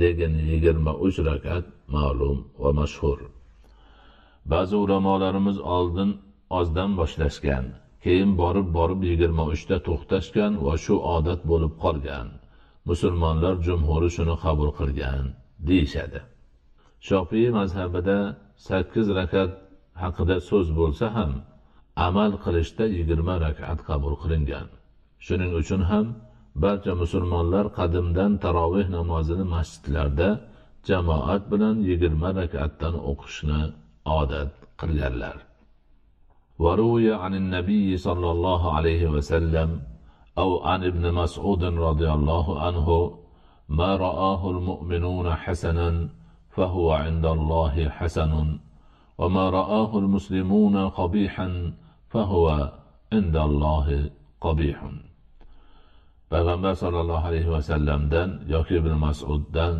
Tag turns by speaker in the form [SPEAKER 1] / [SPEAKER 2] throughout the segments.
[SPEAKER 1] lekin yigirma uch rakat ma'lum va mashhur. Ba'zi ulamolarimiz oldin ozdan boshlashgan keyin borib borib yigirma uchta to'xtashgan va shu odat bo'lib qolgan. Musulmonlar jumhuri shuni qabul qilgan deyishadi. Shofiy mazhabida sakkiz rakat haqida so'z bo'lsa ham amal qilishda yigirma rakat qabul qilingan. Shuning uchun ham barcha musulmonlar qadimdan taroveh namozini masjidlarda jamoat bilan yigirma rakatdan o'qishni odat qilganlar. وروي عن النبي صلى الله عليه وسلم أو عن ابن مسعود رضي الله عنه ما رآه المؤمنون حسنا فهو عند الله حسن وما رآه المسلمون قبيحا فهو عند الله قبيح payg'ambar sollallohu alayhi vasallamdan yoki ibn masuddan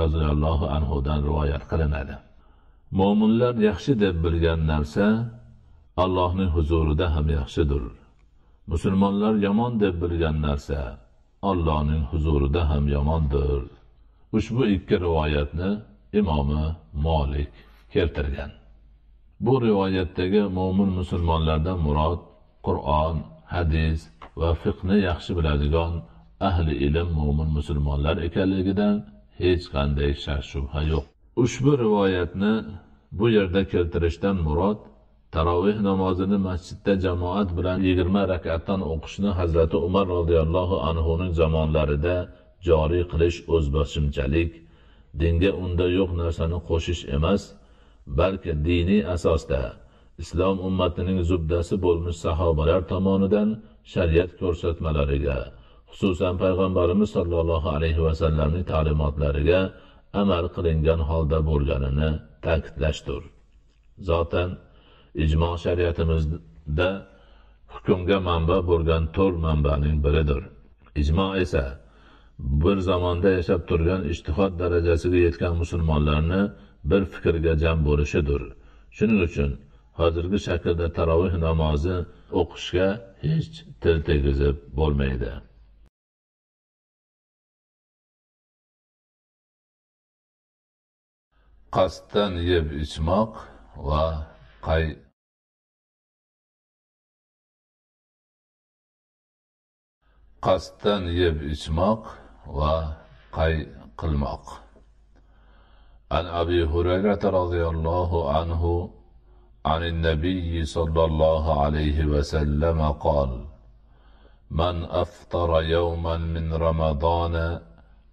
[SPEAKER 1] roziyallohu anhudan rivoyat qilinadi. Mo'minlar yaxshi deb bilgan narsa allohning huzurida ham yaxshidir. Musulmonlar yomon deb bilgan narsa allohning huzurida ham yomondir. Ushbu ikki rivoyatni imomi molik keltirgan. Bu rivoyatdagi mo'min musulmonlardan murod qur'on hadis va fiqni yaxshi biladigan ahli ilm mo'min musulmonlar ekanligidan hech qanday shak shubha yo'q. Ushbu rivoyatni bu yerda keltirishdan murod taroveh namozini masjidda jamoat bilan yigirma rakatdan o'qishni hazrati umar roziyallohu anhuning zamonlarida joriy qilish o'zboshimchalik dinga unda yo'q narsani qo'shish emas balki diniy asosda islom ummatining zubdasi bo'lmish sahobalar tomonidan shariat ko'rsatmalariga xususan payg'ambarimiz sollallohu alayhi vasallamning ta'limotlariga amal qilingan holda bo'lganini ta'kidlashdir. Zotan ijmo shariatimizda hukmga manba bo'lgan to'rt manbaning biridir. Ijmo esa bir zamonda yashab turgan ishtihod darajasiga yetgan musulmonlarni bir fikrga jam bo'lishidir. Shuning uchun hozirgi shaklda taroveh namozi o'qishga hech til tegizib bo'lmaydi. Qasddan yeb ichmoq va qay qasddan yeb ichmoq va qay qilmoq? An abi hurayra roziyallohu anhu عن النبي صلى الله عليه وسلم قال من أفطر يوما من رمضان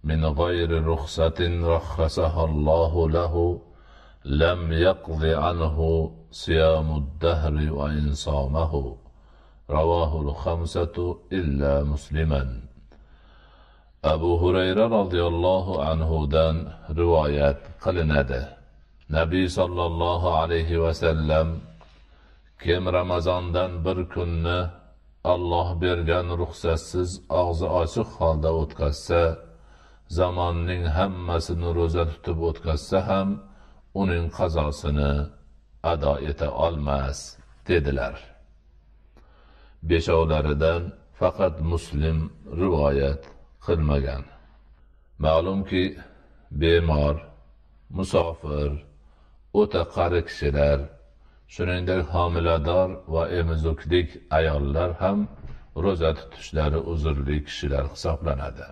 [SPEAKER 1] من غير رخصة رخصها الله له لم يقض عنه صيام الدهر وإن صامه رواه الخمسة إلا مسلما. أبو هريرة رضي الله عنه دان روايات قلنده nabiy sollallohu alayhi vasallam kim ramazondan bir kunni olloh bergan ruxsatsiz og'zi ochiq holda o'tkazsa zamonning hammasini ro'za tutib o'tkazsa ham uning qazosini ado eta olmas dedilar. Beshovlaridan faqat muslim rivoyat qilmagan. Ma'lumki bemor musofir o'ta qari kishilar shuningdek homilador va emizuklik ayollar ham ro'za tutishlari uzrli kishilar hisoblanadi.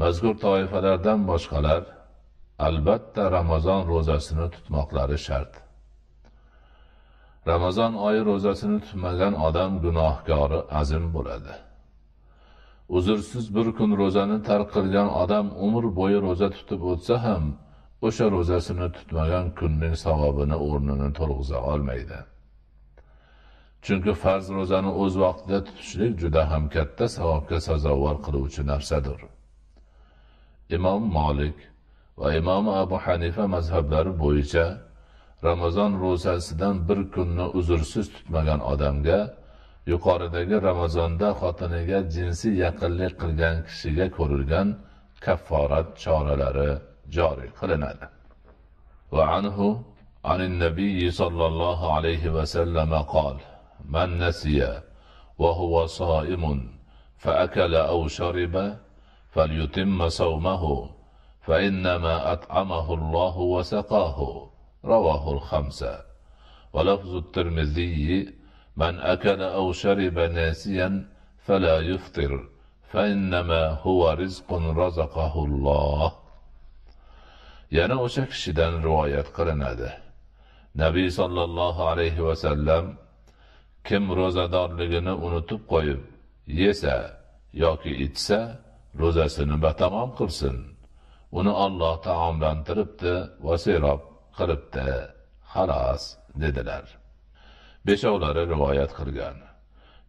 [SPEAKER 1] Mazkur toifalardan boshqalar albatta ramazon ro'zasini tutmoqlari shart. Ramazon oyi ro'zasini tutmagan odam gunohkori azim bo'ladi. Uzrsiz bir kun ro'zani tark qilgan odam umr bo'yi ro'za tutib o'tsa ham o'sha ro'zasini tutmagan kunning savobini o'rnini to'lg'iza olmaydi. Chunki farz ro'zani o'z vaqtida tutishlik juda ham katta savobga sazovor qiluvchi narsadir. Imom molik va imom abu hanifa mazhablari bo'yicha ramazon ro'zasidan bir kunni uzrsiz tutmagan odamga yuqoridagi ramazonda xotiniga jinsiy yaqinlik qilgan kishiga ko'rilgan kafforat choralari جاري قلنادا وعنه عن النبي صلى الله عليه وسلم قال من نسي وهو صائم فأكل أو شرب فليتم صومه فإنما أطعمه الله وسقاه. رواه الخمسة. ولفظ الترمذي من أكل أو شرب ناسيا فلا يفطر فإنما هو رزق رزقه الله. Yana o'sha kishidan rivoyat qilinadi. Nabiy sollallohu alayhi vasallam kim ro'zadorligini unutib qo'yib yesa yoki ichsa ro'zasini batamom qilsin. Uni olloh taomlantiribdi va serob qilibdi. Xolos dedilar. Beshovlari rivoyat qilgan.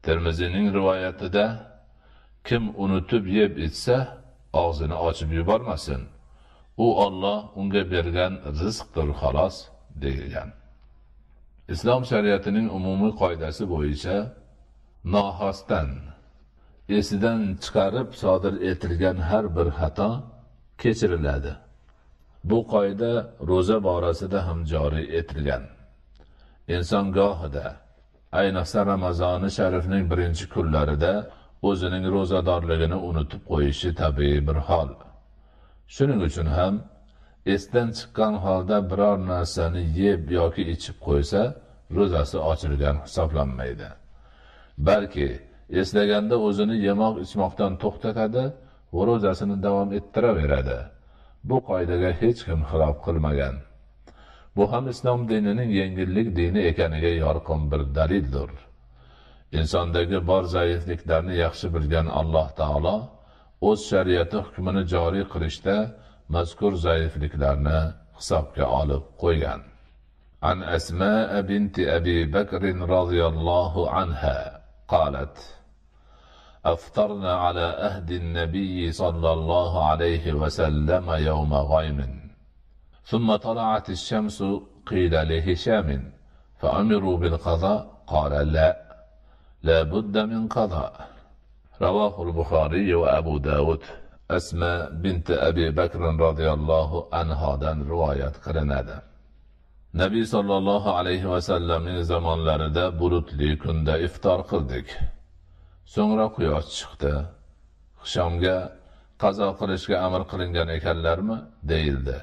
[SPEAKER 1] Termiziyning rivoyatida kim unutib yeb ichsa og'zini ochib yubormasin. U olloh unga bergan rizqdir xolos degan islom shariatining umumiy qoidasi bo'yicha nohosdan esidan chiqarib sodir etilgan har bir xato kechiriladi. Bu qoida ro'za borasida ham joriy etilgan. Inson gohida ayniqsa ramazoni sharifning birinchi kunlarida o'zining ro'zadorligini unutib qo'yishi tabiiy bir hol. Shuning uchun ham esdan chiqqan holda biror narsani yeb yoki ichib qo'ysa ro'zasi ochilgan hisoblanmaydi. Balki eslaganda o'zini yemoq ichmoqdan to'xtatadi va ro'zasini davom ettiraveradi. Bu qoidaga hech kim xilof qilmagan. Bu ham islom dinining yengillik dini ekaniga yorqin bir dalildir. Insondagi bor zaifliklarni yaxshi bilgan alloh taolo o'z shariati hukmini joriy qilishda mazkur zaifliklarni hisobga olib qo'ygan. عن أسماء بنت أبي بكر رضي الله عنها قالت أفطرنا على أهد النبي صلى الله عليه وسلم يوم غيم ثم طلعت الشمس قيل لهشام فأمروا بالقضاء قال لا لا بد من قضاء رواه البخاري وأبو داود أسماء بنت أبي بكر رضي الله anhodan rivoyat qilinadi nabiy sollallohu alayhi vasallamning zamonlarida bulutli kunda iftor qildik so'ngra quyosh chiqdi hishomga qazo qilishga amr qilingan ekanlarmi deyildi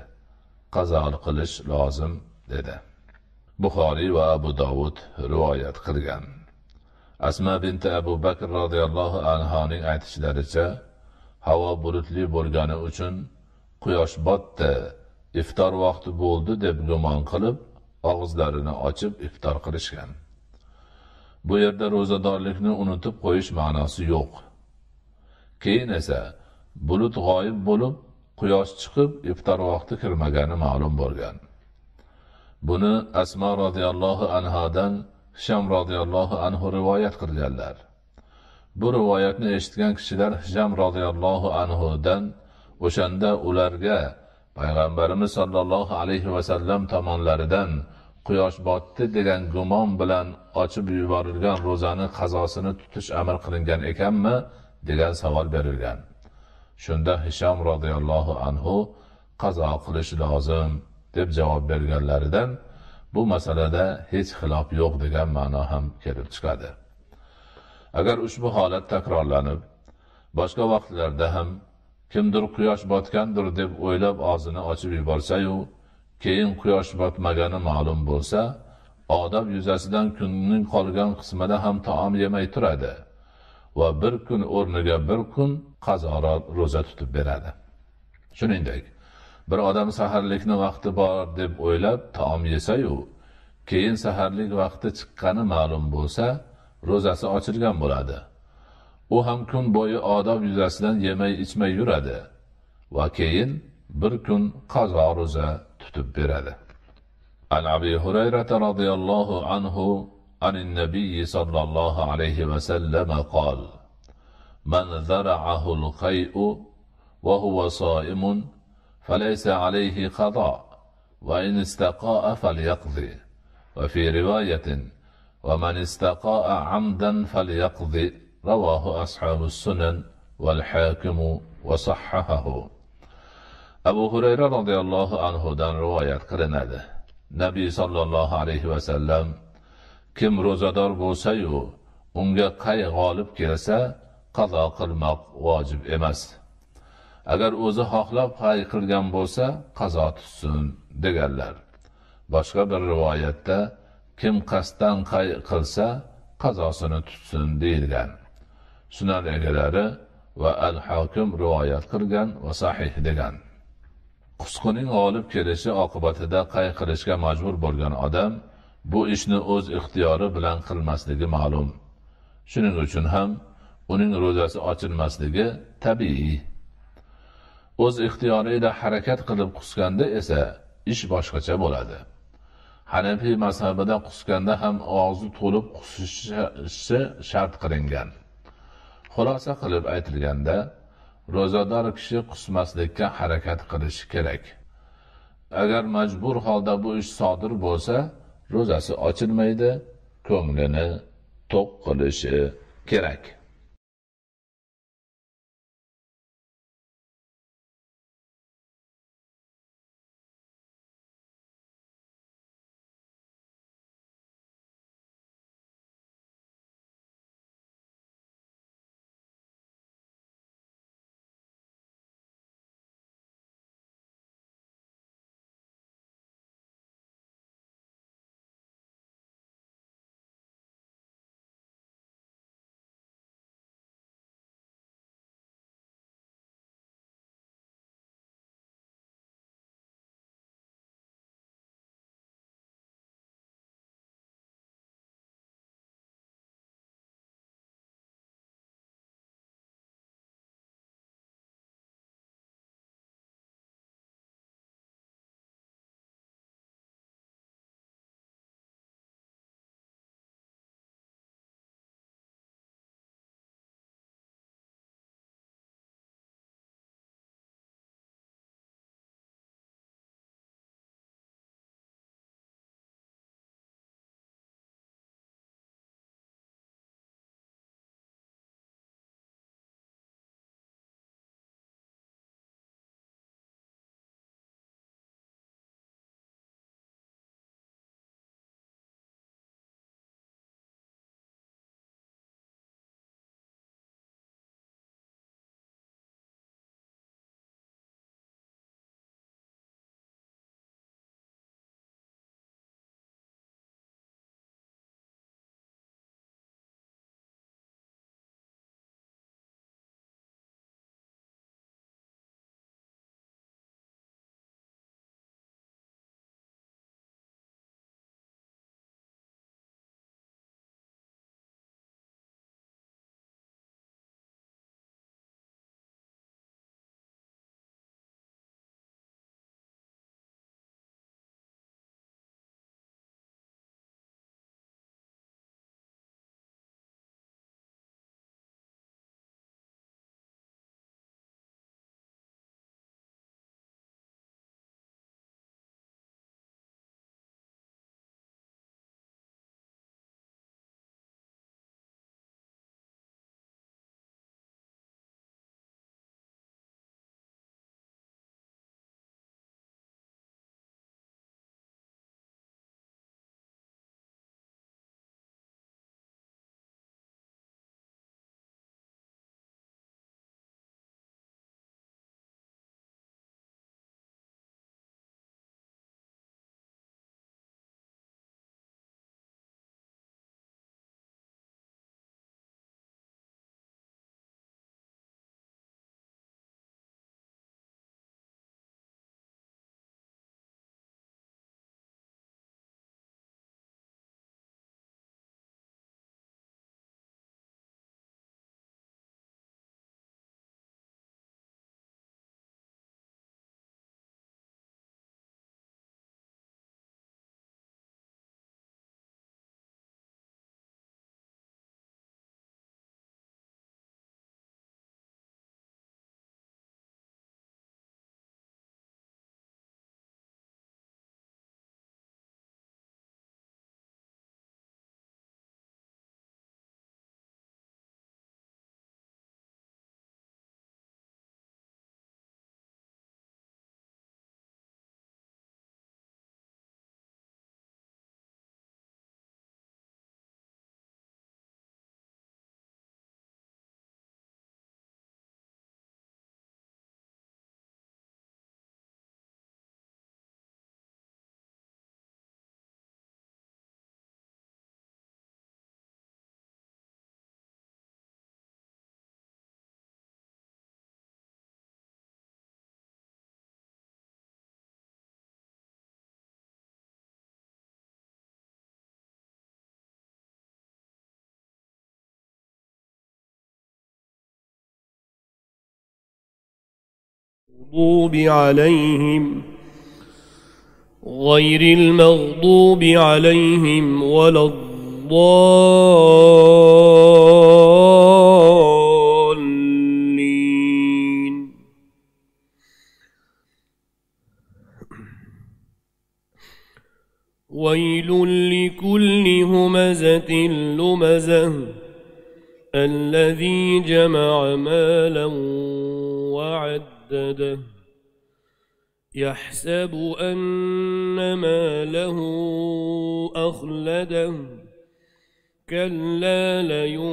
[SPEAKER 1] qazo qilish lozim dedi buxoriy va abu dovud rivoyat qilgan Asma binti abu bakr roziyallohu anhoning aytishlaricha havo bulutli bo'lgani uchun quyosh botdi iftor vaqti bo'ldi deb gumon qilib og'izlarini ochib iftor qilishgan. Bu yerda ro'zadorlikni unutib qo'yish ma'nosi yo'q. Keyin esa bulut g'oyib bo'lib quyosh chiqib iftor vaqti kirmagani ma'lum bo'lgan. Buni asmo roziyallohu anhodan hisham roziyallohu anhu rivoyat qilganlar. Bu rivoyatni eshitgan kishilar hisham roziyallohu anhudan o'shanda ularga payg'ambarimiz sollallohu alayhi vasallam tomonlaridan quyosh botdi degan gumon bilan ochib yuborilgan ro'zani qazosini tutish amr qilingan ekanmi degan savol berilgan. Shunda hisham roziyallohu anhu qazo qilish lozim deb javob berganlaridan bu masalada hech xilof yo'q degan ma'no ham kelib chiqadi. Agar ushbu holat takrorlanib boshqa vaqtlarda ham kimdir quyosh botgandir deb o'ylab og'zini ochib yuborsayu keyin quyosh botmagani ma'lum bo'lsa odob yuzasidan kunning qolgan qismida ham taom yemay turadi va bir kun o'rniga bir kun qazoro ro'za tutib beradi. Shuningdek bir odam saharlikni vaqti bor deb o'ylab taom yesayu keyin saharlik vaqti chiqqani ma'lum bo'lsa ro'zasi ochilgan bo'ladi u ham kun bo'yi odob yuzasidan yemay ichmay yuradi va keyin bir kun qazo ro'za tutib beradi عن أبي هريرة رضي الله عنه عن النبي صلى الله عليه وسلم قال من ذرعه القيء وهو صائم فليس عليه قضاء وإن استقاء فليقضي. وفي رواية ومن استقاء عمدا فليقضي. رواه أصحاب السنن والحاكم وصححه. أبو هريرة رضي الله عنه دان رواية قرنده نبي صلى الله عليه وسلم كم روزادار بوسيو unga qay g'olib kelsa qazo qilmoq vojib emas agar o'zi xohlab hay qilgan bo'lsa qazo tutsin deganlar. Boshqa bir rivoyatda kim qasddan qay qilsa qazosini tutsin deyilgan. Sunan egalari va al hokim rivoyat qilgan va sahih degan. Qusqining g'olib kelishi oqibatida qay qilishga majbur bo'lgan odam bu ishni o'z ixtiyori bilan qilmasligi ma'lum. Shuning uchun ham uning ro'zasi ochilmasligi tabiiy o'z ixtiyoriyla harakat qilib qusganda esa ish boshqacha bo'ladi. Hanafiy mazhabida qusganda ham og'zi to'lib qusishi shart qilingan. Xulosa qilib aytilganda ro'zador kishi qusmaslikka harakat qilishi kerak. Agar majbur holda bu ish sodir bo'lsa ro'zasi ochilmaydi ko'nglini to'q qilishi kerak.
[SPEAKER 2] المغضوب عليهم غير المغضوب عليهم ولا الضالين. ويل لكل همزة لمزة الذي جمع مالا وعدده يحسب أن ماله أخلده. كلا لينبذن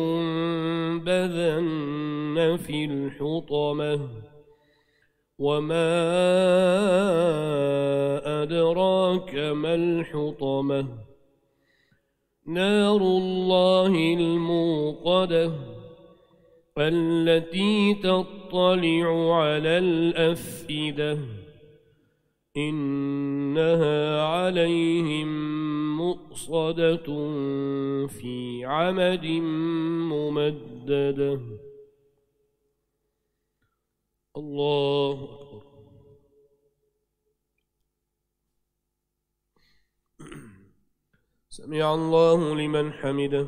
[SPEAKER 2] في الحطمة. وما أدراك ما الحطمة. نار الله الموقدة. التي تطلع على الأفئدة إنها عليهم مؤصدة في عمد ممددة. الله أكبر. سمع الله لمن حمده.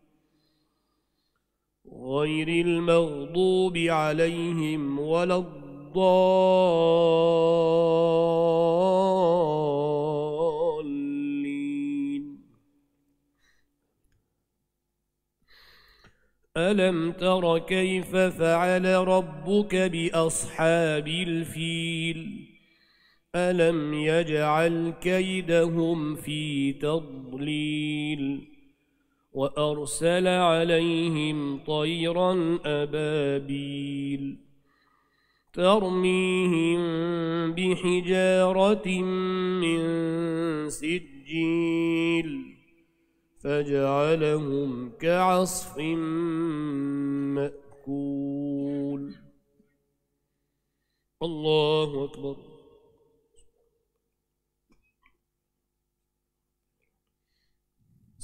[SPEAKER 2] غير المغضوب عليهم ولا الضالين. ألم تر كيف فعل ربك بأصحاب الفيل؟ ألم يجعل كيدهم في تضليل؟ وأرسل عليهم طيرا أبابيل ترميهم بحجارة من سجيل فجعلهم كعصف مأكول. الله أكبر.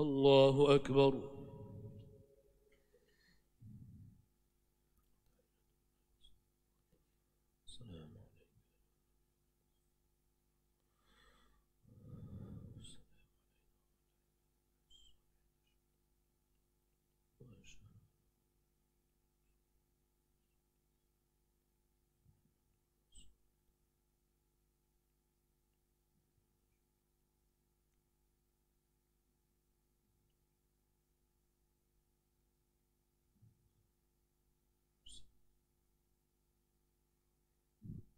[SPEAKER 2] الله أكبر.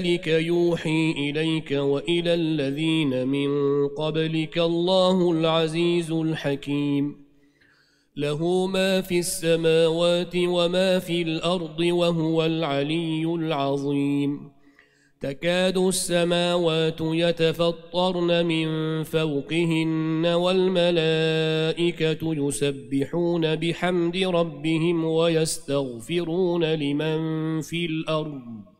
[SPEAKER 2] كذلك يوحي إليك وإلى الذين من قبلك الله العزيز الحكيم. له ما في السماوات وما في الأرض وهو العلي العظيم. تكاد السماوات يتفطرن من فوقهن والملائكة يسبحون بحمد ربهم ويستغفرون لمن في الأرض.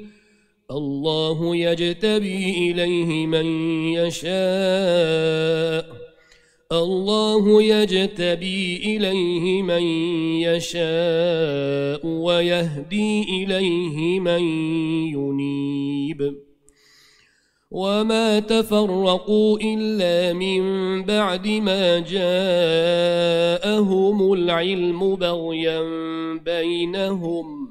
[SPEAKER 2] الله يجتبي إليه من يشاء. الله يجتبي إليه من يشاء ويهدي إليه من ينيب. وما تفرقوا إلا من بعد ما جاءهم العلم بغيا بينهم.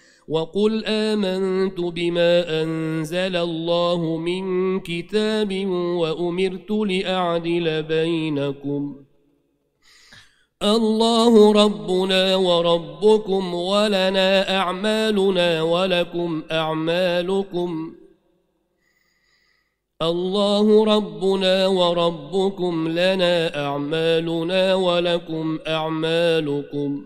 [SPEAKER 2] وقل آمنت بما أنزل الله من كتاب وأمرت لأعدل بينكم. الله ربنا وربكم ولنا أعمالنا ولكم أعمالكم. الله ربنا وربكم لنا أعمالنا ولكم أعمالكم.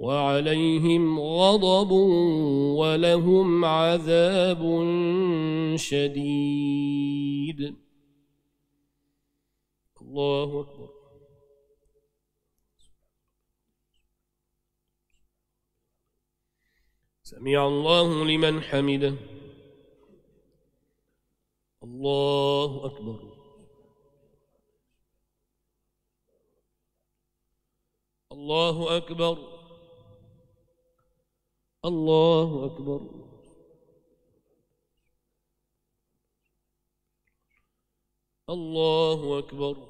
[SPEAKER 2] وعليهم غضب ولهم عذاب شديد. الله أكبر. سمع الله لمن حمده. الله أكبر. الله أكبر. الله أكبر. الله أكبر.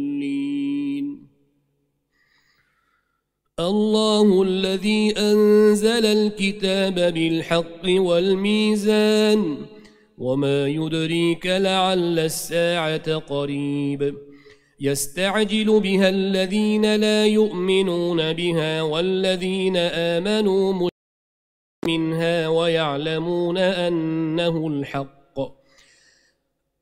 [SPEAKER 2] الله الذي أنزل الكتاب بالحق والميزان وما يدريك لعل الساعة قريب. يستعجل بها الذين لا يؤمنون بها والذين آمنوا منها ويعلمون أنه الحق.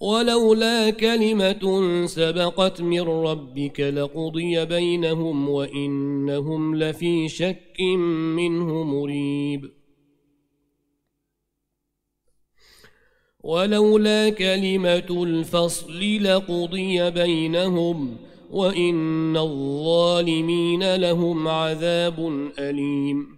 [SPEAKER 2] ولولا كلمة سبقت من ربك لقضي بينهم وإنهم لفي شك منه مريب. ولولا كلمة الفصل لقضي بينهم وإن الظالمين لهم عذاب أليم.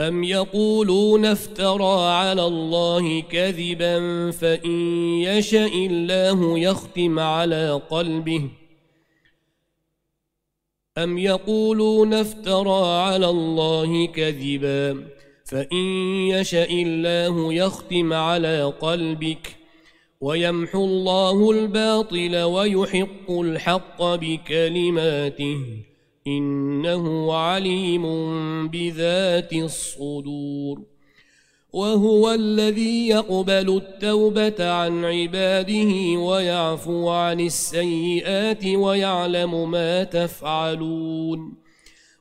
[SPEAKER 2] أم يقولون افترى على الله كذبا فإن يشأ الله يختم على قلبه. أم يقولون افترى على الله كذبا فإن يشأ الله يختم على قلبك. ويمحو الله الباطل ويحق الحق بكلماته إنه عليم بذات الصدور. وهو الذي يقبل التوبة عن عباده ويعفو عن السيئات ويعلم ما تفعلون.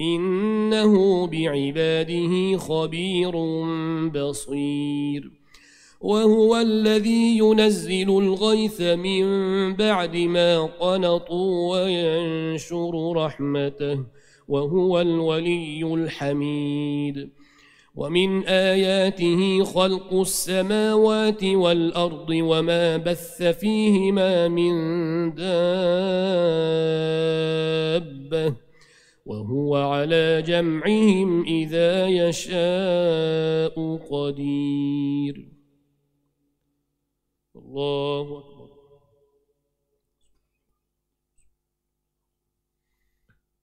[SPEAKER 2] إنه بعباده خبير بصير. وهو الذي ينزل الغيث من بعد ما قنطوا وينشر رحمته وهو الولي الحميد. ومن آياته خلق السماوات والأرض وما بث فيهما من دابة. وهو على جمعهم إذا يشاء قدير. الله أكبر.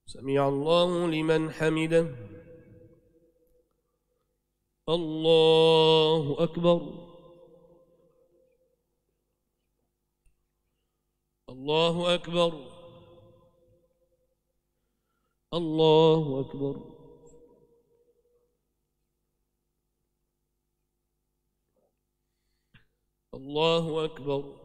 [SPEAKER 2] سمع الله لمن حمده. الله أكبر. الله أكبر. الله أكبر. الله أكبر.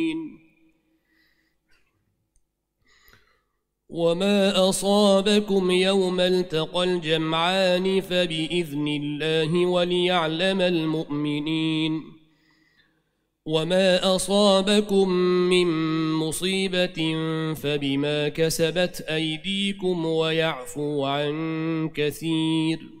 [SPEAKER 2] وما أصابكم يوم التقى الجمعان فبإذن الله وليعلم المؤمنين وما أصابكم من مصيبة فبما كسبت أيديكم ويعفو عن كثير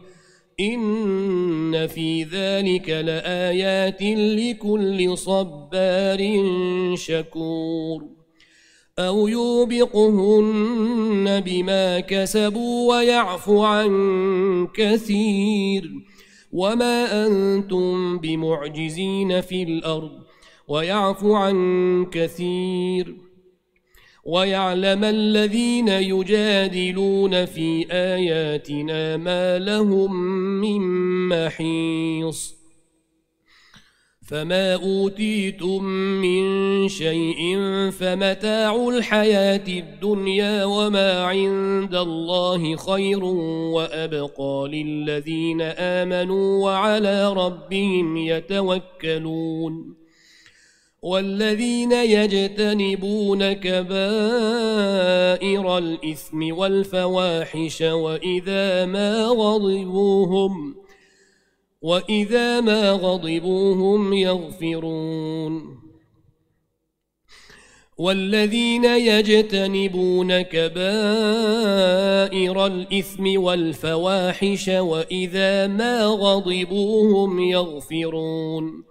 [SPEAKER 2] إن في ذلك لآيات لكل صبار شكور أو يوبقهن بما كسبوا ويعفو عن كثير وما أنتم بمعجزين في الأرض ويعفو عن كثير ويعلم الذين يجادلون في آياتنا ما لهم من محيص. فما أوتيتم من شيء فمتاع الحياة الدنيا وما عند الله خير وأبقى للذين آمنوا وعلى ربهم يتوكلون. والذين يجتنبون كبائر الإثم والفواحش وإذا ما غضبوهم وإذا ما غضبوهم يغفرون والذين يجتنبون كبائر الإثم والفواحش وإذا ما غضبوهم يغفرون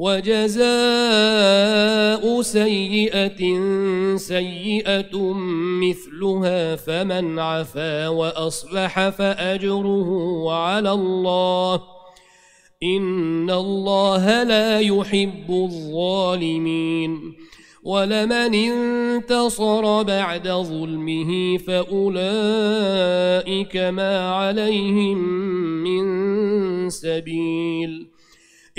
[SPEAKER 2] وجزاء سيئة سيئة مثلها فمن عفا وأصلح فأجره على الله. إن الله لا يحب الظالمين. ولمن انتصر بعد ظلمه فأولئك ما عليهم من سبيل.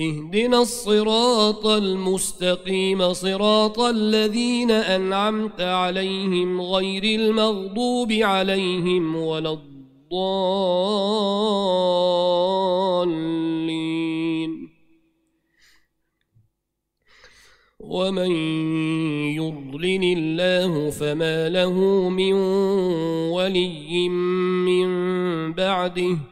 [SPEAKER 2] اهدنا الصراط المستقيم صراط الذين أنعمت عليهم غير المغضوب عليهم ولا الضالين. ومن يضلل الله فما له من ولي من بعده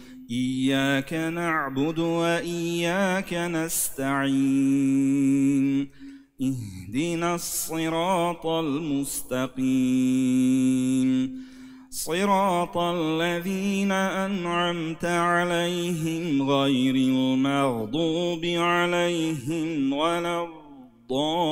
[SPEAKER 3] إياك نعبد وإياك نستعين. اهدنا الصراط المستقيم. صراط الذين أنعمت عليهم غير المغضوب عليهم ولا الضالين.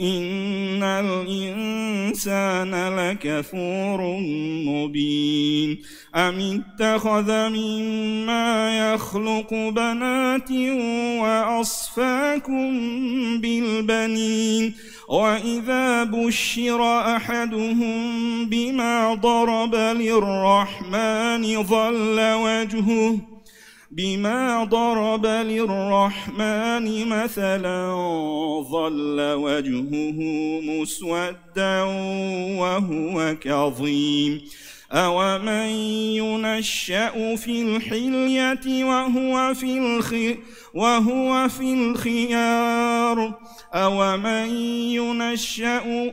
[SPEAKER 3] إن الإنسان لكفور مبين أم اتخذ مما يخلق بنات وأصفاكم بالبنين وإذا بشر أحدهم بما ضرب للرحمن ظل وجهه بما ضرب للرحمن مثلا ظل وجهه مسودا وهو كظيم. أومن ينشأ في الحلية وهو في وهو في الخيار؟ أومن ينشأ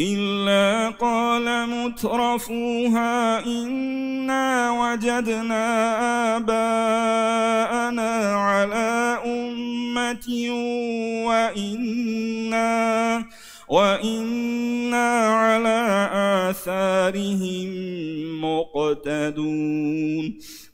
[SPEAKER 3] إلا قال مترفوها إنا وجدنا آباءنا على أمة وإنا وإنا على آثارهم مقتدون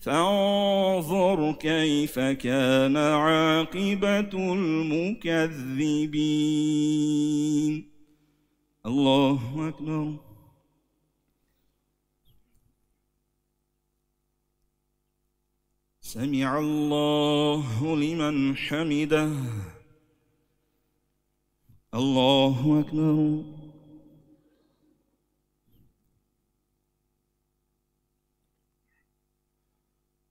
[SPEAKER 3] فانظر كيف كان عاقبة المكذبين. الله أكبر. سمع الله لمن حمده. الله أكبر.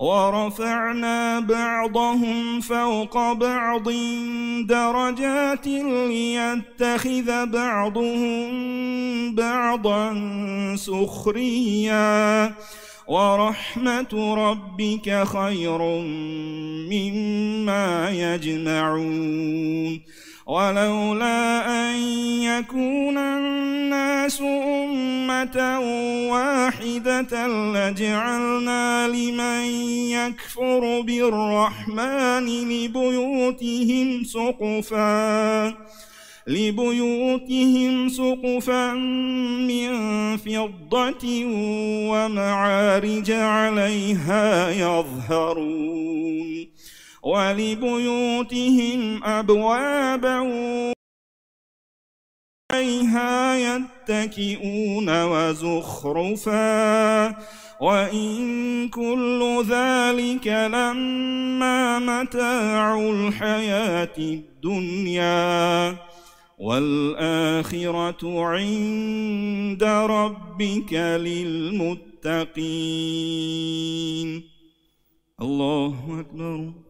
[SPEAKER 3] ورفعنا بعضهم فوق بعض درجات ليتخذ بعضهم بعضا سخريا. ورحمة ربك خير مما يجمعون. ولولا أن يكون الناس أمة واحدة لجعلنا لمن يكفر بالرحمن لبيوتهم سقفا لبيوتهم سقفا من فضة ومعارج عليها يظهرون. ولبيوتهم أبوابا عليها يتكئون وزخرفا وإن كل ذلك لما متاع الحياة الدنيا والآخرة عند ربك للمتقين. الله أكبر.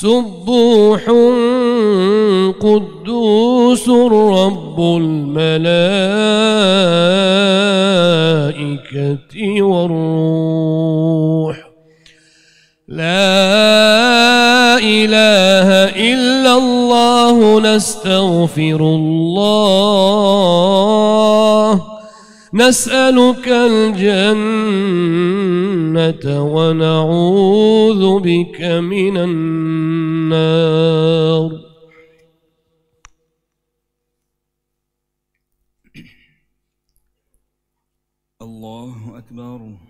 [SPEAKER 2] سبوح قدوس رب الملائكة والروح. لا إله إلا الله نستغفر الله. نسألك الجنة ونعوذ بك من النار.
[SPEAKER 3] الله أكبر.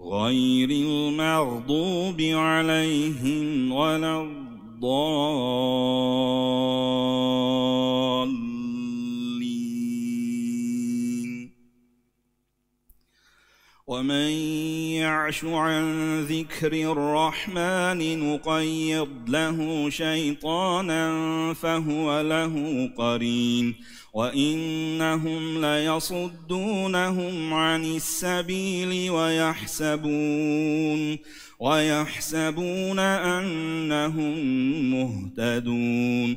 [SPEAKER 3] غير المغضوب عليهم ولا الضالين. ومن يعش عن ذكر الرحمن نقيض له شيطانا فهو له قرين. وإنهم ليصدونهم عن السبيل ويحسبون ويحسبون أنهم مهتدون.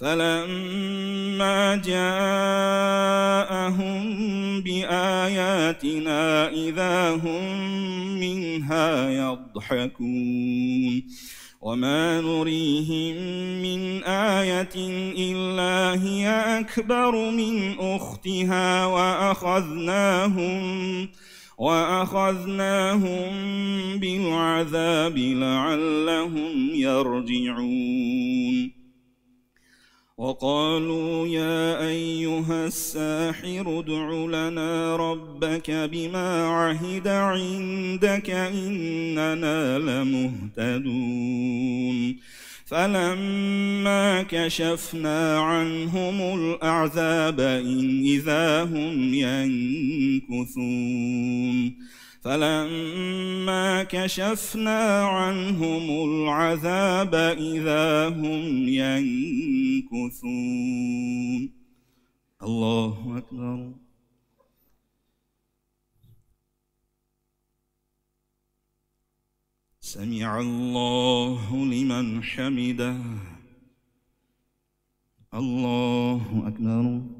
[SPEAKER 3] فلما جاءهم بآياتنا إذا هم منها يضحكون. وما نريهم من آية إلا هي أكبر من أختها وأخذناهم وأخذناهم بالعذاب لعلهم يرجعون. وقالوا يا أيها الساحر ادع لنا ربك بما عهد عندك إننا لمهتدون. فلما كشفنا عنهم الأعذاب إن إذا هم ينكثون. فلما كشفنا عنهم العذاب إذا هم ينكثون. الله أكبر. سمع الله لمن حمده. الله أكبر.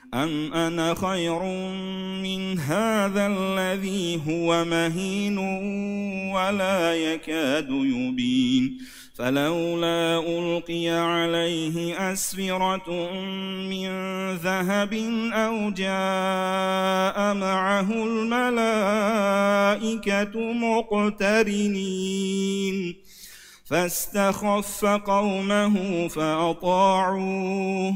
[SPEAKER 3] أم أنا خير من هذا الذي هو مهين ولا يكاد يبين فلولا ألقي عليه أسفرة من ذهب أو جاء معه الملائكة مقترنين فاستخف قومه فأطاعوه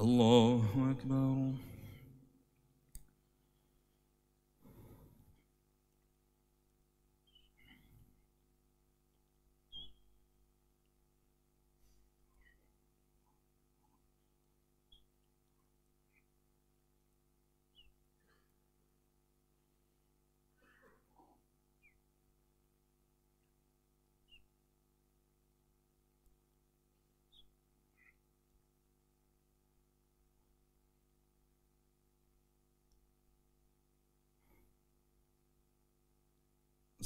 [SPEAKER 3] الله أكبر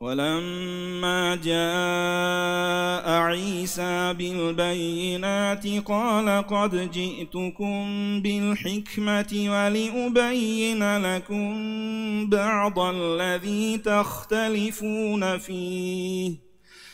[SPEAKER 3] ولما جاء عيسى بالبينات قال قد جئتكم بالحكمة ولأبين لكم بعض الذي تختلفون فيه.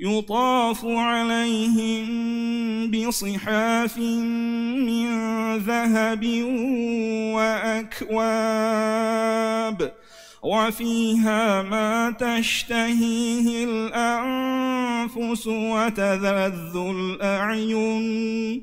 [SPEAKER 3] يطاف عليهم بصحاف من ذهب وأكواب وفيها ما تشتهيه الأنفس وتذذ الأعين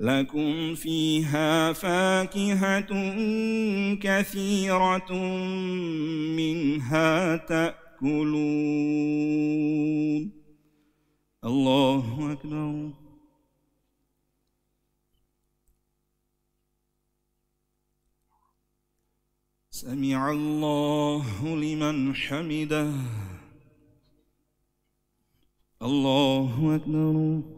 [SPEAKER 3] لكم فيها فاكهة كثيرة منها تأكلون. الله أكبر. سمع الله لمن حمده. الله أكبر.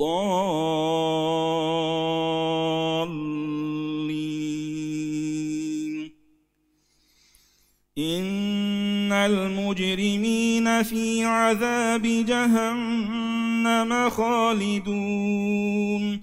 [SPEAKER 3] الضالين. إن المجرمين في عذاب جهنم خالدون.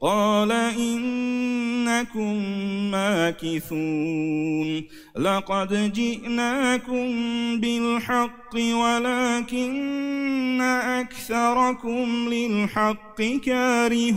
[SPEAKER 3] قال إنكم ماكثون. لقد جئناكم بالحق ولكن أكثركم للحق كارهون.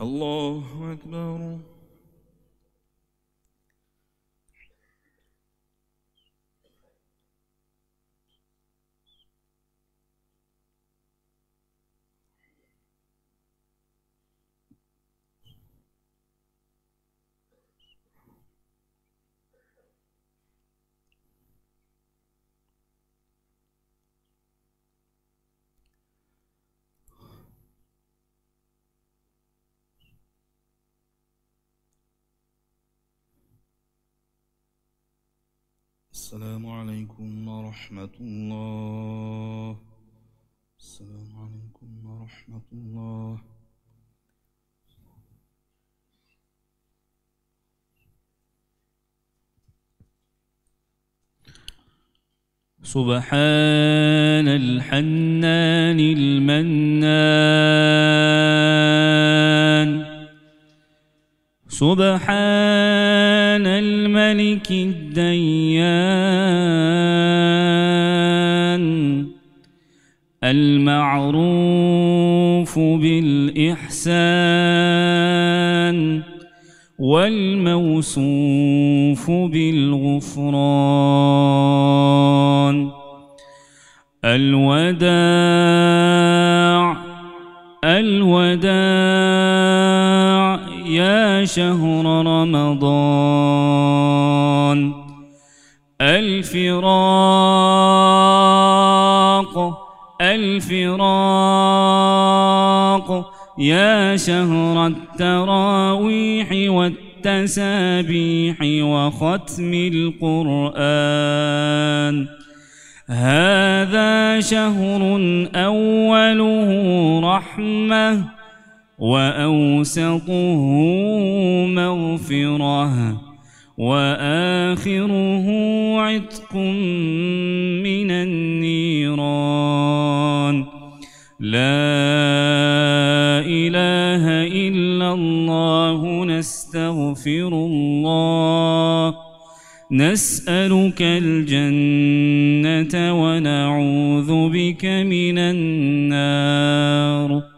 [SPEAKER 3] الله أكبر. السلام عليكم ورحمة الله. السلام عليكم ورحمة الله.
[SPEAKER 4] سبحان الحنان المنان. سبحان الملك الديان المعروف بالإحسان والموصوف بالغفران الوداع الوداع شهر رمضان. الفراق الفراق يا شهر التراويح والتسابيح وختم القرآن. هذا شهر أوله رحمة. وأوسطه مغفرة وآخره عتق من النيران. لا إله إلا الله نستغفر الله. نسألك الجنة ونعوذ بك من النار.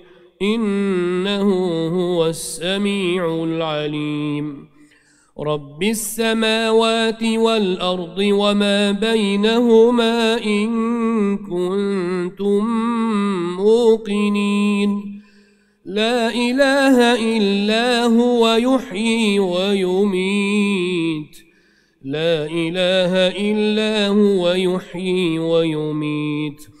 [SPEAKER 2] إنه هو السميع العليم. رب السماوات والأرض وما بينهما إن كنتم موقنين. لا إله إلا هو يحيي ويميت. لا إله إلا هو يحيي ويميت.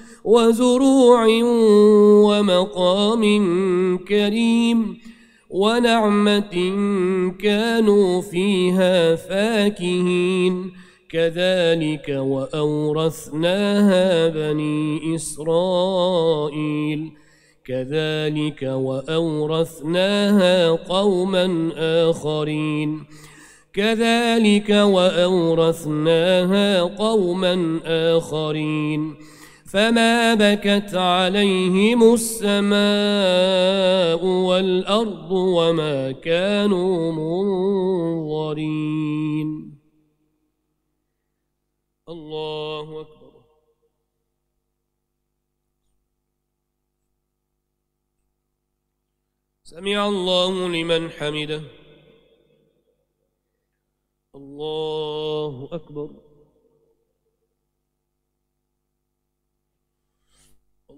[SPEAKER 2] وزروع ومقام كريم ونعمة كانوا فيها فاكهين. كذلك وأورثناها بني إسرائيل. كذلك وأورثناها قوما آخرين. كذلك وأورثناها قوما آخرين. فما بكت عليهم السماء والأرض وما كانوا منظرين الله أكبر سمع الله لمن حمده الله أكبر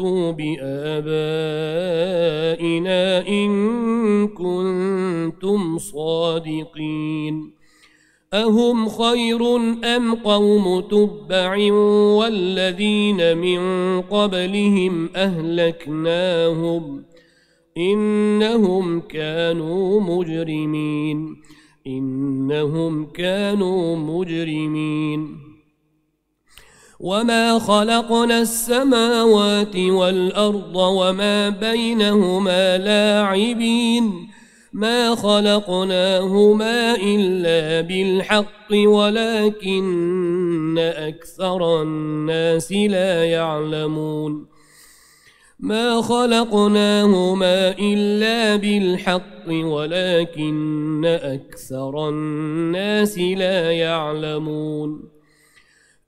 [SPEAKER 2] فأتوا بآبائنا إن كنتم صادقين أهم خير أم قوم تبع والذين من قبلهم أهلكناهم إنهم كانوا مجرمين إنهم كانوا مجرمين وما خلقنا السماوات والأرض وما بينهما لاعبين ما خلقناهما إلا بالحق ولكن أكثر الناس لا يعلمون ما خلقناهما إلا بالحق ولكن أكثر الناس لا يعلمون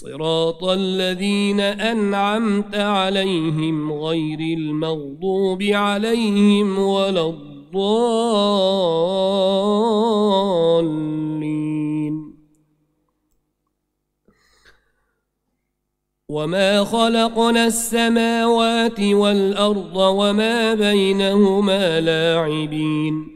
[SPEAKER 2] صراط الذين أنعمت عليهم غير المغضوب عليهم ولا الضالين. وما خلقنا السماوات والأرض وما بينهما لاعبين.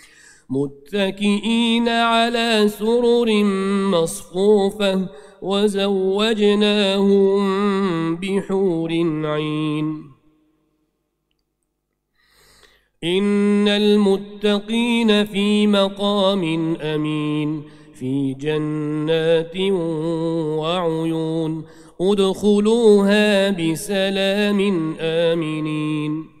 [SPEAKER 2] متكئين على سرر مصفوفة وزوجناهم بحور عين. إن المتقين في مقام أمين في جنات وعيون ادخلوها بسلام آمنين.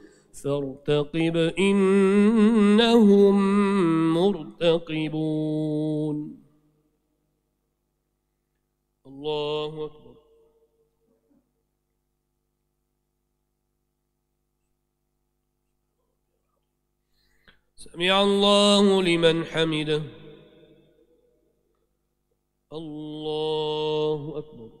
[SPEAKER 2] فارتقب إنهم مرتقبون. الله أكبر. سمع الله لمن حمده. الله أكبر.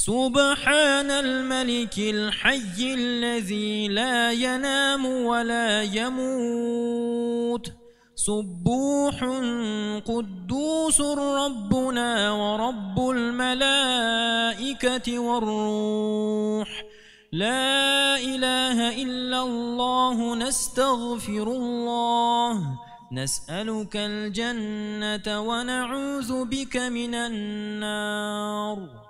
[SPEAKER 5] سبحان الملك الحي الذي لا ينام ولا يموت. سبوح قدوس ربنا ورب الملائكة والروح. لا إله إلا الله نستغفر الله. نسألك الجنة ونعوذ بك من النار.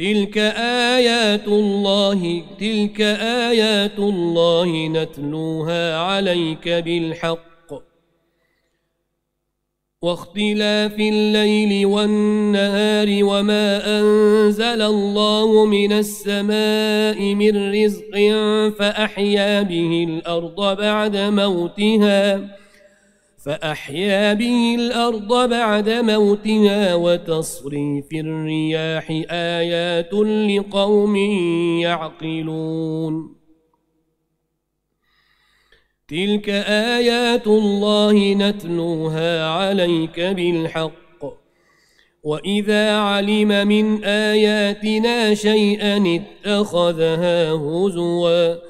[SPEAKER 2] تلك آيات الله تلك آيات الله نتلوها عليك بالحق. واختلاف الليل والنهار وما أنزل الله من السماء من رزق فأحيا به الأرض بعد موتها. فأحيا به الأرض بعد موتها وتصريف الرياح آيات لقوم يعقلون. تلك آيات الله نتلوها عليك بالحق. وإذا علم من آياتنا شيئا اتخذها هزوا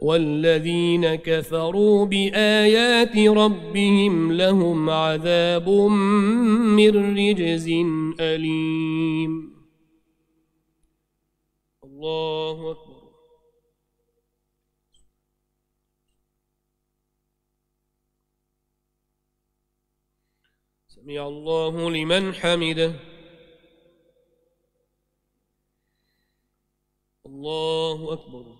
[SPEAKER 2] والذين كفروا بآيات ربهم لهم عذاب من رجز أليم. الله أكبر. سمع الله لمن حمده. الله أكبر.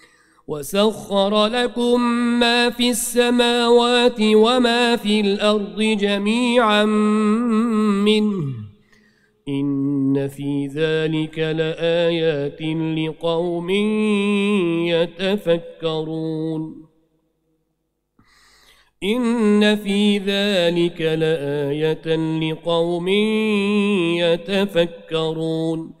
[SPEAKER 2] وسخر لكم ما في السماوات وما في الأرض جميعا منه. إن في ذلك لآيات لقوم يتفكرون. إن في ذلك لآية لقوم يتفكرون.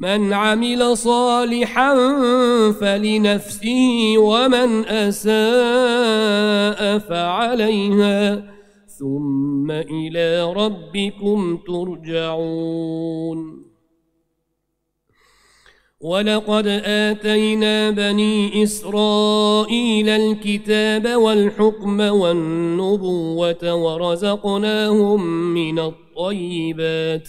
[SPEAKER 2] من عمل صالحا فلنفسه ومن أساء فعليها ثم إلى ربكم ترجعون. ولقد آتينا بني إسرائيل الكتاب والحكم والنبوة ورزقناهم من الطيبات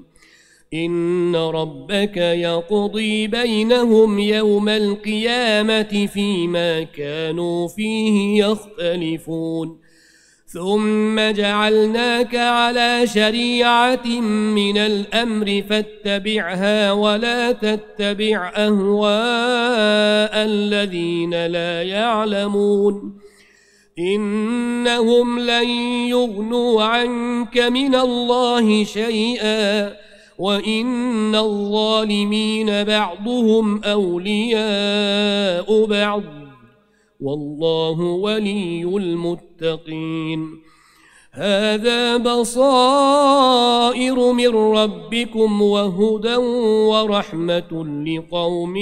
[SPEAKER 2] إن ربك يقضي بينهم يوم القيامة فيما كانوا فيه يختلفون ثم جعلناك على شريعة من الأمر فاتبعها ولا تتبع أهواء الذين لا يعلمون إنهم لن يغنوا عنك من الله شيئا وإن الظالمين بعضهم أولياء بعض والله ولي المتقين. هذا بصائر من ربكم وهدى ورحمة لقوم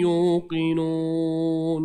[SPEAKER 2] يوقنون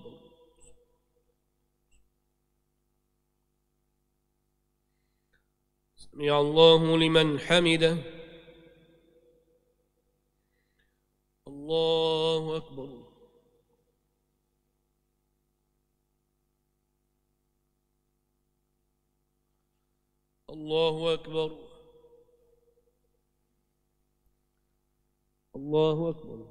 [SPEAKER 2] سمع الله لمن حمده. الله أكبر. الله أكبر. الله أكبر.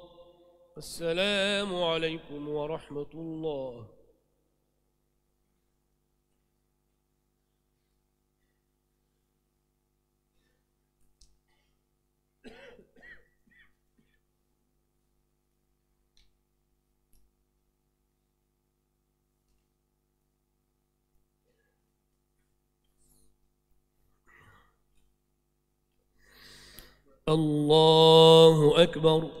[SPEAKER 2] السلام عليكم ورحمة الله. الله أكبر.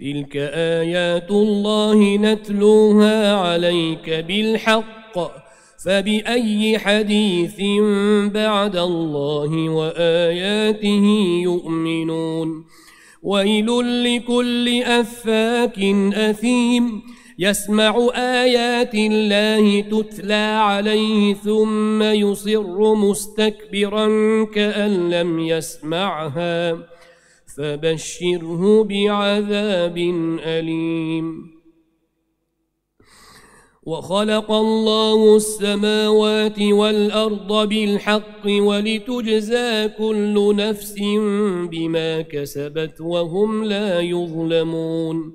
[SPEAKER 2] تلك آيات الله نتلوها عليك بالحق فبأي حديث بعد الله وآياته يؤمنون ويل لكل أفاك أثيم يسمع آيات الله تتلى عليه ثم يصر مستكبرا كأن لم يسمعها فبشره بعذاب أليم. وخلق الله السماوات والأرض بالحق ولتجزى كل نفس بما كسبت وهم لا يظلمون.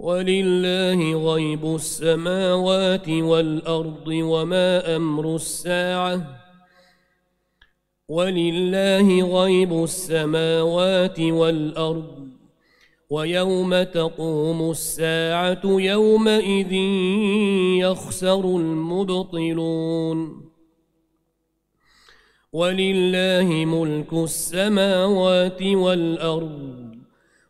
[SPEAKER 2] ولله غيب السماوات والأرض وما أمر الساعة. ولله غيب السماوات والأرض ويوم تقوم الساعة يومئذ يخسر المبطلون. ولله ملك السماوات والأرض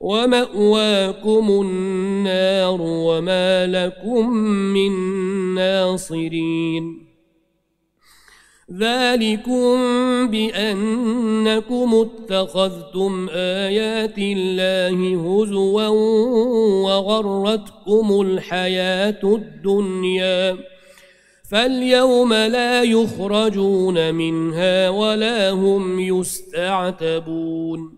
[SPEAKER 2] ومأواكم النار وما لكم من ناصرين. ذلكم بأنكم اتخذتم آيات الله هزوا وغرتكم الحياة الدنيا. فاليوم لا يخرجون منها ولا هم يستعتبون.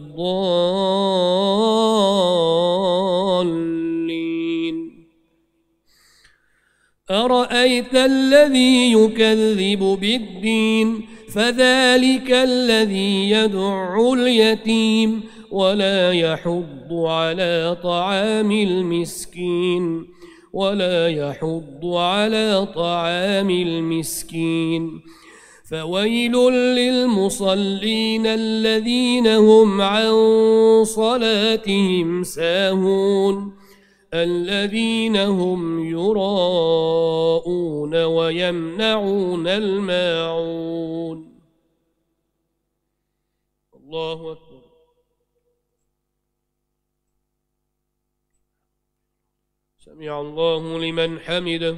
[SPEAKER 2] أرأيت الذي يكذب بالدين؟ فذلك الذي يدع اليتيم ولا يحض على طعام المسكين ولا يحض على طعام المسكين. فويل للمصلين الذين هم عن صلاتهم ساهون الذين هم يراءون ويمنعون الماعون. الله أكبر. سمع الله لمن حمده.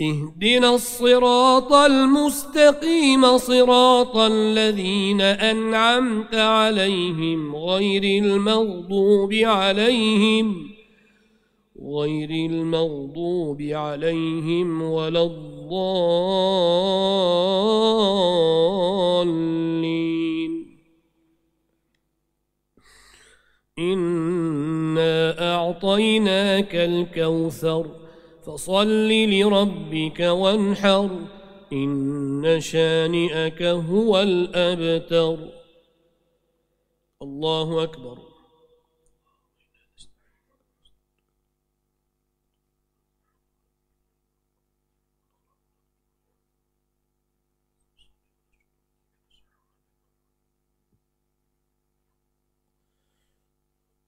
[SPEAKER 2] اهدنا الصراط المستقيم صراط الذين أنعمت عليهم غير المغضوب عليهم غير المغضوب عليهم ولا الضالين. إنا أعطيناك الكوثر فصل لربك وانحر إن شانئك هو الأبتر. الله أكبر.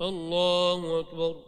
[SPEAKER 2] الله أكبر.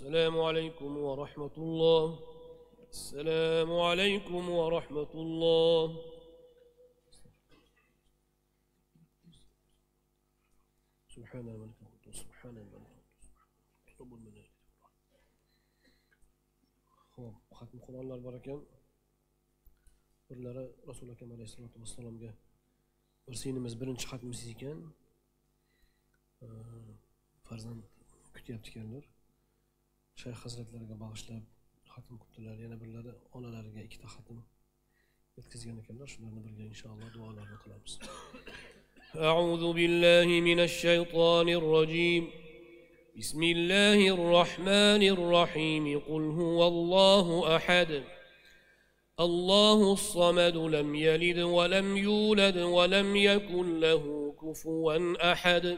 [SPEAKER 2] السلام عليكم ورحمة الله السلام عليكم ورحمة الله سبحان الملك القدوس سبحان الملك القدوس رب الملائكة Xo'p, xatm Qur'onlar bor ekan. Birlari Rasul akam alayhisolatu vassalomga bir sinimiz birinchi xatmisiz ekan. Ee, Farzand kutyapti ekanlar. Shayx hazratlariga bag'ishlab xatm qutdilar. Yana birlari onalariga ikkita xatm yetkazgan ekanlar. Shularni birga inshaalloh duolarni qilamiz. أعوذ بالله من الشيطان الرجيم بسم الله الرحمن الرحيم قل هو الله أحد الله الصمد لم يلد ولم يولد ولم يكن له كفوا أحد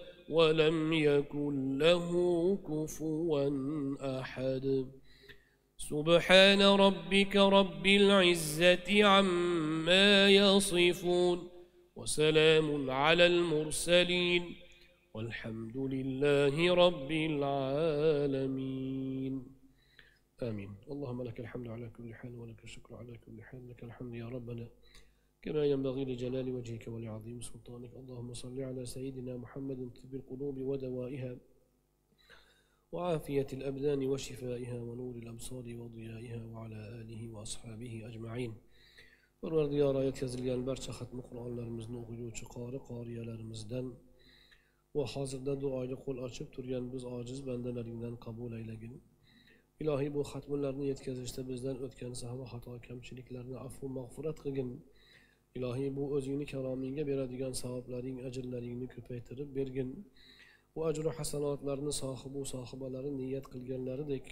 [SPEAKER 2] ولم يكن له كفوا أحد. سبحان ربك رب العزة عما يصفون وسلام على المرسلين والحمد لله رب العالمين. آمين. اللهم لك الحمد على كل حال ولك الشكر على كل حال لك الحمد يا ربنا. كما ينبغي لجلال وجهك ولعظيم سلطانك. اللهم صل على سيدنا محمد طب القلوب ودوائها وعافية الأبدان وشفائها ونور الأمصار وضيائها وعلى آله وأصحابه أجمعين. ورور ديارة يتزل ينبر شخط مقرآن لرمزن وغيوش قار قاري لرمزدن وحاضر دندو آيه قول أرشب تريان بز آجز بندن لرمزن قبول إلقن İlahi bu hatmlarını yetkizişte bizden ötken sahabı hata kemçiliklerine affu mağfuret kıgın. Ilohiy bu o'zingni kalomingga beradigan savoblaring, ajrlaringni ko'paytirib bergin. Bu ajru hasanotlarni sohibu sohibalari niyat qilganlaridek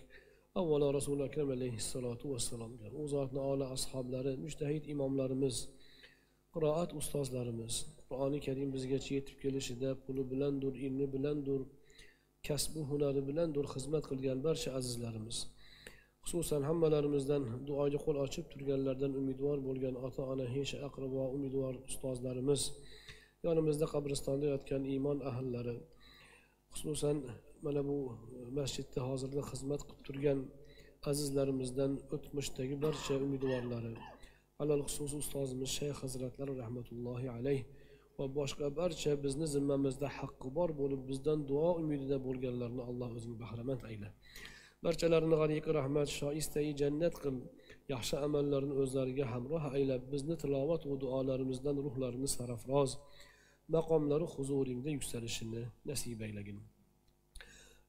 [SPEAKER 2] avvalo rasuli akram alayhissalotu vassalomga, u zotni ola ashablari, mujtahid imomlarimiz, qiroat ustozlarimiz, Qur'oni Karim bizgacha yetib kelishida puli bilandir, ilmi bilandir, kasbi hunari bilandir xizmat qilgan barcha azizlarimiz xususan hammalarimizdan duoga qo'l ochib turganlardan umidvor bo'lgan ota ona hech aqrabo umidvor ustozlarimiz yonimizda qabristonda yotgan iymon ahllari xususan mana bu masjidda hozirda xizmat qilib turgan azizlarimizdan o'tmishdagi barcha umidvorlari alal xusus ustozimiz shayx hazratlari rahmatullohi alayh va boshqa barcha bizni zimmamizda haqqi bor bo'lib bizdan duo umidida bo'lganlarni alloh o'zing bahramand ayla. Barchalarini g'aniqi rahmat shoistai jannat qil. Yaxshi amallarni o'zlariga hamroh aylab bizni tilovat va duolarimizdan ruhlarini sarafroz. Maqomlari huzuringda yuksalishini nasib aylagin.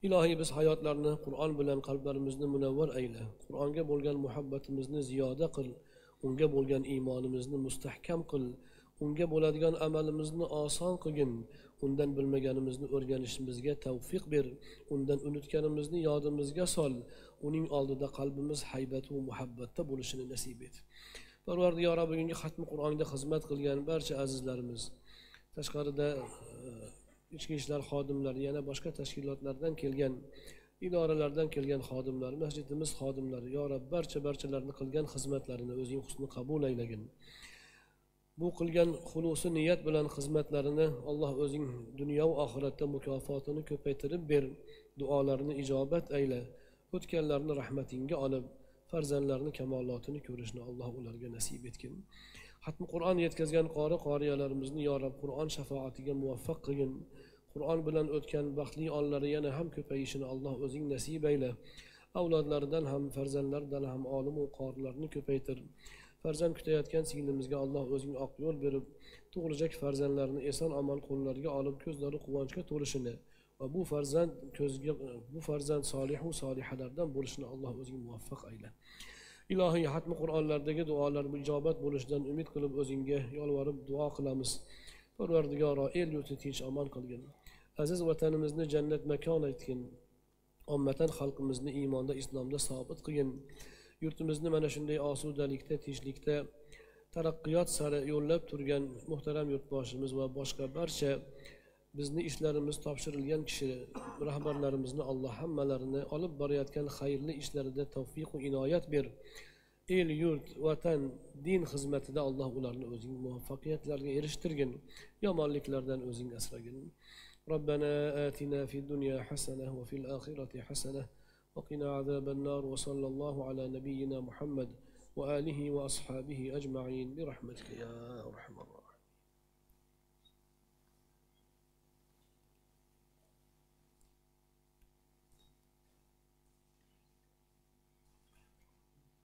[SPEAKER 2] Ilohiy biz hayotlarni qur'on bilan qalblarimizni munavvar ayla. Qur'onga bo'lgan muhabbatimizni ziyoda qil. Unga bo'lgan iymonimizni mustahkam qil. Unga bo'ladigan amalimizni oson qilgin. Undan bilmaganimizni o'rganishimizga tavfiq ber undan unutganimizni yodimizga sol. Uning oldida qalbimiz haybatu va muhabbatda bo'lishini nasib et. Parvardigoro bugungi xatmi qur'onga xizmat qilgan barcha azizlarimiz tashqarida e, ichki ishlar xodimlari yana boshqa tashkilotlardan kelgan idoralardan kelgan xodimlar masjidimiz xodimlari yo rob barcha barchalarni qilgan xizmatlarini o'zing husni qabul aylagin. Bu qilgan xulusi niyat bilan xizmatlarini alloh o'zing dunyo va oxiratda mukofotini ko'paytirib ber duolarini ijobat ayla o'tganlarni rahmatingga olib farzandlarni kamolotini ko'rishni alloh ularga nasib etgin. Hatmi qur'on yetkazgan qori qoriyalarimizni yo rab qur'on shafoatiga muvaffaq qilgin. Qur'on bilan o'tgan baxtli onlari yana ham ko'payishini alloh o'zing nasib ayla avlodlaridan ham farzandlaridan ham olimu qorilarni ko'paytir. Farzand kutayotgan singlimizga alloh o'zing oq yo'l berib tug'ilajak farzandlarini eson omon qo'llariga olib ko'zlari quvonchga to'lishini va bu farzand ko'ziga bu farzand solihu solihalardan bo'lishini alloh o'zing muvaffaq ayla. Ilohiy hatmi qur'onlardagi duolar ijobat bo'lishidan umid qilib o'zingga yolvorib duo qilamiz. Parvardigoro el yurtni tinch omon qilgin. Aziz vatanimizni jannat makon etgin ommatan xalqimizni iymonda islomda sobit qilgin. yurtimizni mana shunday osudalikda tinchlikda taraqqiyot sari yo'llab turgan muhtaram yurtboshimiz va boshqa barcha bizni ishlarimiz topshirilgan kishi rahbarlarimizni alloh hammalarini olib borayotgan xayrli ishlarida tavfiqu inoyat ber el yurt vatan din xizmatida alloh ularni o'zing muvaffaqiyatlarga erishtirgin yomonliklardan o'zing asragin ربنا آتنا في الدنيا حسنة وفي الآخرة حسنة وقنا عذاب النار وصلى الله على نبينا محمد وآله وأصحابه أجمعين برحمتك يا أرحم الراحمين.